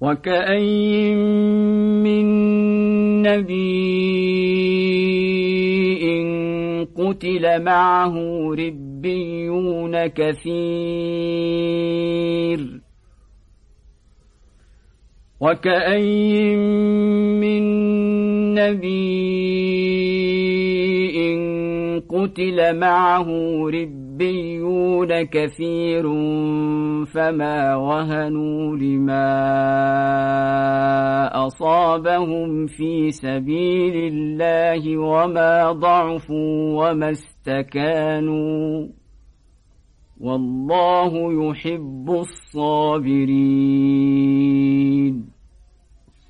وكأي من نبي قتل معه ربيون كثير. وكأي من نبي قتل معه ربيون كثير فما وهنوا لما أصابهم في سبيل الله وما ضعفوا وما استكانوا والله يحب الصابرين